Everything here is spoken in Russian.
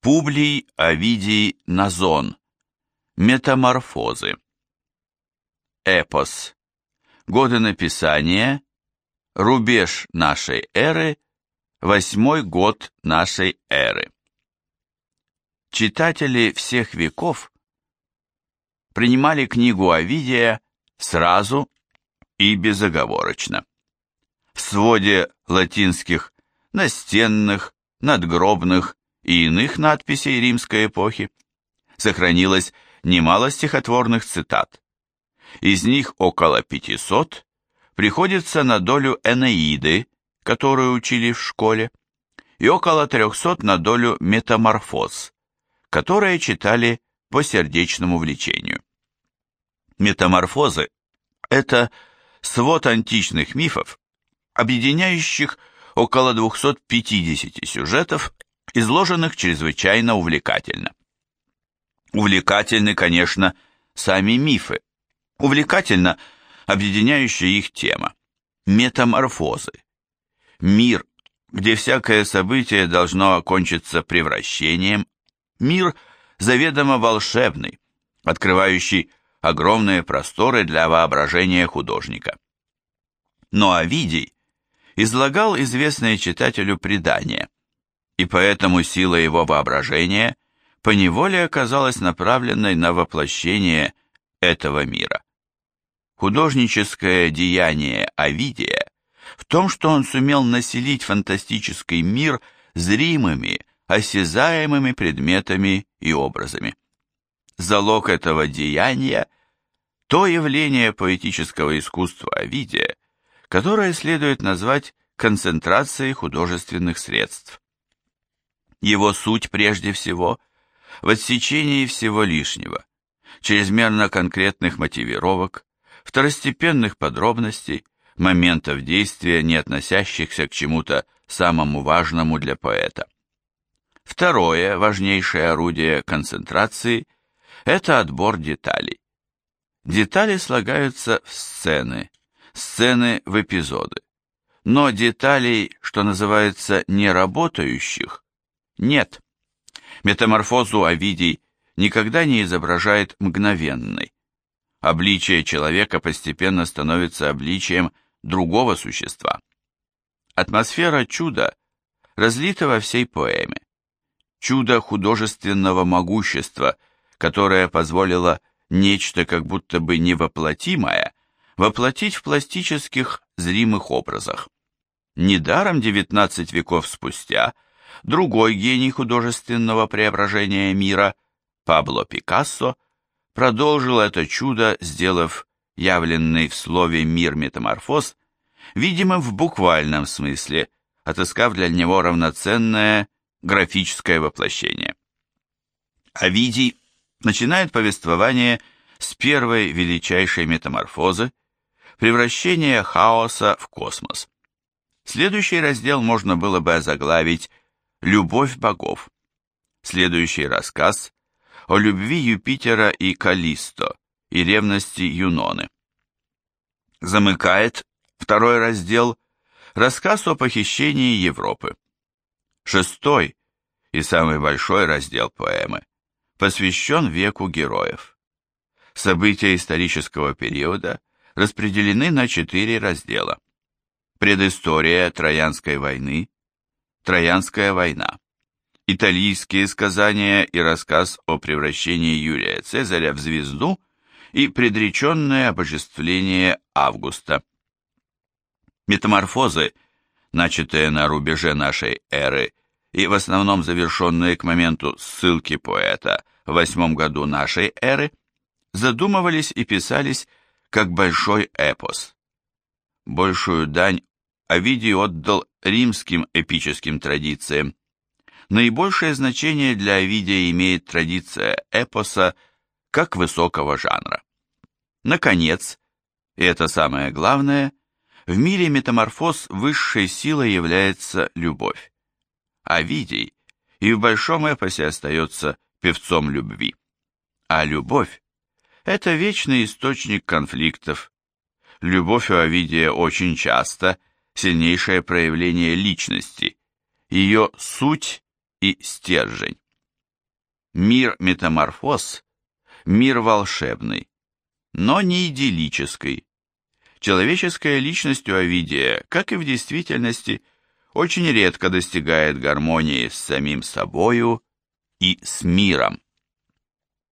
Публий Овидий Назон. Метаморфозы. Эпос. Годы написания. Рубеж нашей эры. Восьмой год нашей эры. Читатели всех веков принимали книгу Овидия сразу и безоговорочно. В своде латинских настенных, надгробных и иных надписей римской эпохи сохранилось немало стихотворных цитат. Из них около 500 приходится на долю Энеиды, которую учили в школе, и около 300 на долю Метаморфоз, которые читали по сердечному влечению. Метаморфозы – это свод античных мифов, объединяющих около 250 сюжетов, изложенных чрезвычайно увлекательно. Увлекательны, конечно, сами мифы. Увлекательна объединяющая их тема – метаморфозы. Мир, где всякое событие должно окончиться превращением, мир заведомо волшебный, открывающий огромные просторы для воображения художника. Но Овидий излагал известное читателю предание, и поэтому сила его воображения поневоле оказалась направленной на воплощение этого мира. Художническое деяние Овидия в том, что он сумел населить фантастический мир зримыми, осязаемыми предметами и образами. Залог этого деяния – то явление поэтического искусства Овидия, которое следует назвать концентрацией художественных средств. Его суть прежде всего в отсечении всего лишнего, чрезмерно конкретных мотивировок, второстепенных подробностей, моментов действия, не относящихся к чему-то самому важному для поэта. Второе важнейшее орудие концентрации – это отбор деталей. Детали слагаются в сцены, сцены в эпизоды. Но деталей, что называется, неработающих, нет. Метаморфозу Овидий никогда не изображает мгновенной. Обличие человека постепенно становится обличием другого существа. Атмосфера чуда разлита во всей поэме. Чудо художественного могущества, которое позволило нечто как будто бы невоплотимое воплотить в пластических зримых образах. Недаром 19 веков спустя – Другой гений художественного преображения мира, Пабло Пикассо, продолжил это чудо, сделав явленный в слове «мир метаморфоз» видимым в буквальном смысле, отыскав для него равноценное графическое воплощение. Овидий начинает повествование с первой величайшей метаморфозы, превращения хаоса в космос. Следующий раздел можно было бы озаглавить Любовь богов. Следующий рассказ о любви Юпитера и Калисто и ревности Юноны. Замыкает второй раздел рассказ о похищении Европы. Шестой и самый большой раздел поэмы посвящен веку героев. События исторического периода распределены на четыре раздела. Предыстория Троянской войны, Троянская война. Италийские сказания и рассказ о превращении Юлия Цезаря в звезду и предреченное обожествление Августа. Метаморфозы, начатые на рубеже нашей эры и в основном завершенные к моменту ссылки поэта в восьмом году нашей эры, задумывались и писались как большой эпос. Большую дань Овидий отдал римским эпическим традициям. Наибольшее значение для Овидия имеет традиция эпоса как высокого жанра. Наконец, и это самое главное, в мире метаморфоз высшей силой является любовь. Овидий и в большом эпосе остается певцом любви. А любовь – это вечный источник конфликтов. Любовь у Овидия очень часто – сильнейшее проявление личности, ее суть и стержень. Мир метаморфоз – мир волшебный, но не идиллический. Человеческая личность у Овидия, как и в действительности, очень редко достигает гармонии с самим собою и с миром.